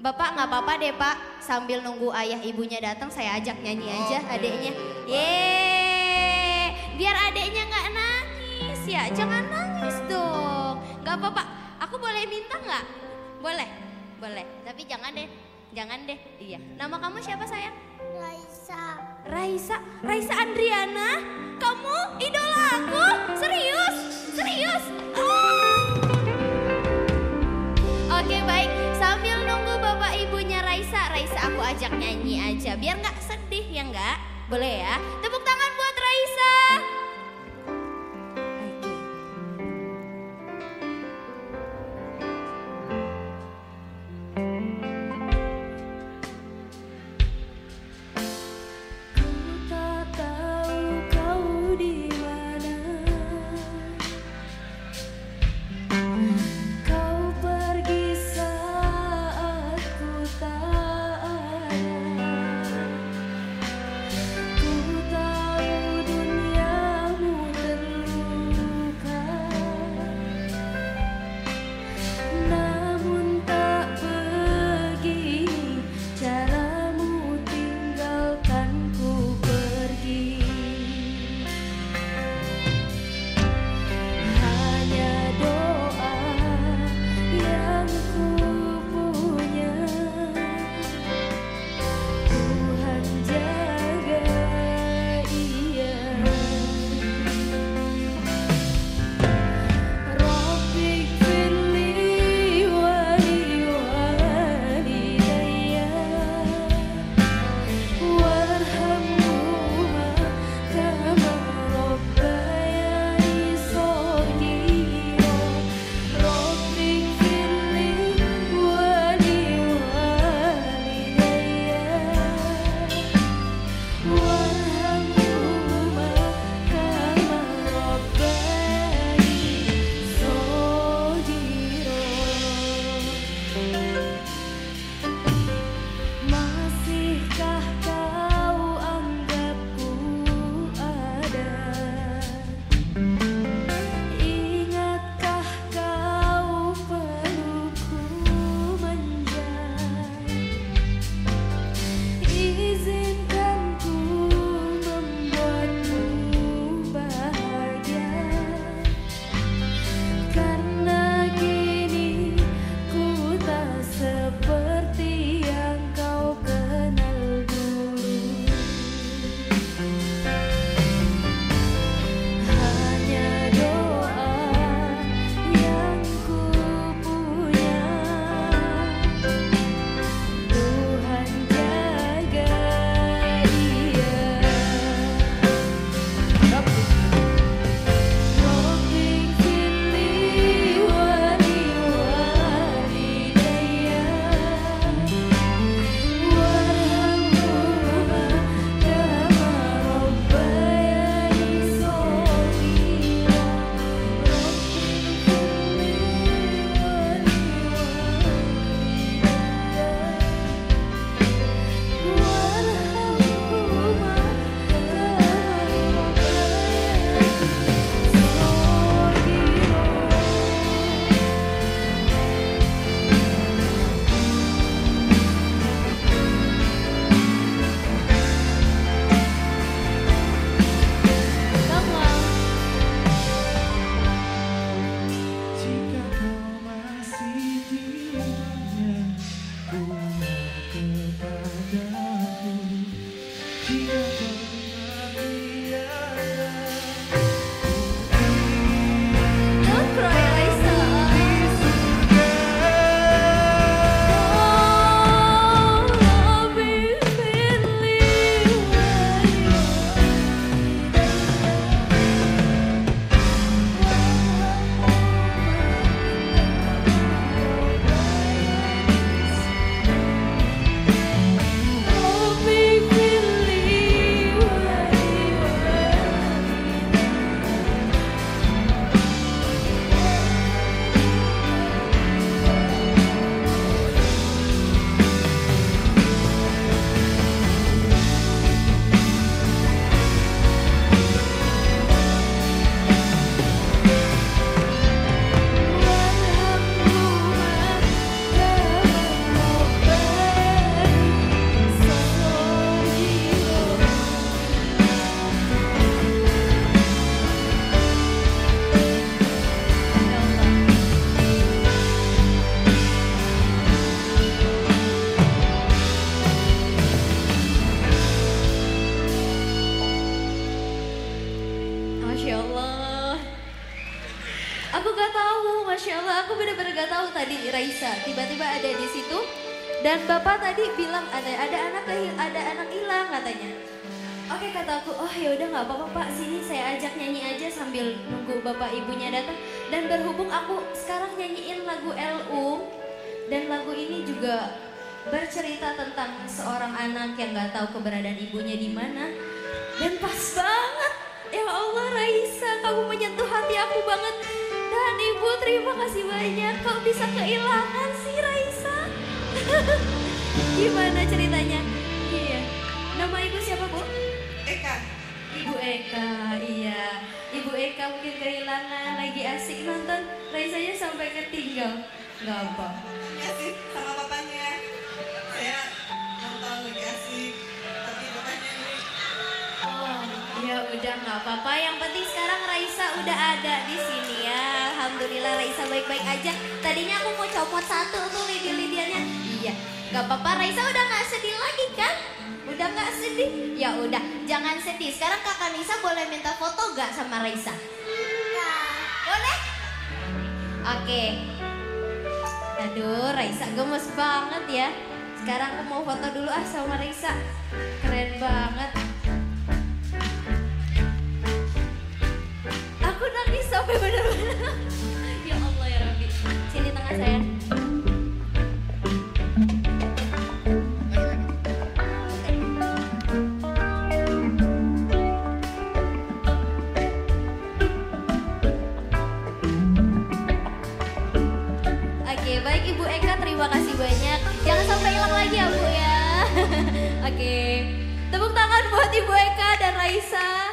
Bapak nggak apa-apa deh pak, sambil nunggu ayah ibunya datang saya ajak nyanyi aja adeknya. Yeay, biar adeknya nggak nangis ya, jangan nangis dong. Nggak apa-apa, aku boleh minta nggak? Boleh, boleh. Tapi jangan deh, jangan deh. Iya. Nama kamu siapa sayang? Raisa. Raisa, Raisa Andriana, kamu idola aku? Serius? Serius? Oh. Ajak nyanyi aja, biar nggak sedih ya nggak? Boleh ya? Tepuk tangan buat Raisa. Tiba-tiba ada di situ dan bapak tadi bilang ada ada anak ada anak hilang katanya. Oke kataku, oh ya udah nggak apa-apa pak, sini saya ajak nyanyi aja sambil nunggu bapak ibunya datang. Dan berhubung aku sekarang nyanyiin lagu LU dan lagu ini juga bercerita tentang seorang anak yang nggak tahu keberadaan ibunya di mana. Dan pas banget, ya Allah Raisa, kamu menyentuh hati aku banget. Terima kasih banyak, kau bisa kehilangan sih Raisa. Gimana ceritanya? Iya. Nama ibu siapa bu? Eka, Ibu Eka, iya. Ibu Eka mungkin kehilangan lagi asik nonton, Raisanya sampai ketinggal. Gak apa. ya sih sama papanya. Saya nonton lagi asik, tapi bapaknya ini Oh, ya udah nggak apa-apa. Yang penting sekarang Raisa udah ada di sini. Alhamdulillah Raisa baik-baik aja. Tadinya aku mau copot satu tuh lidi-lidiannya. Iya, nggak apa-apa. Raisa udah nggak sedih lagi kan? Udah nggak sedih? Ya udah, jangan sedih. Sekarang kakak Nisa boleh minta foto gak sama Raisa? Boleh? Oke. Aduh, Raisa gemes banget ya. Sekarang aku mau foto dulu ah sama Raisa. Keren banget. Oke, tepuk tangan buat Ibu Eka dan Raisa.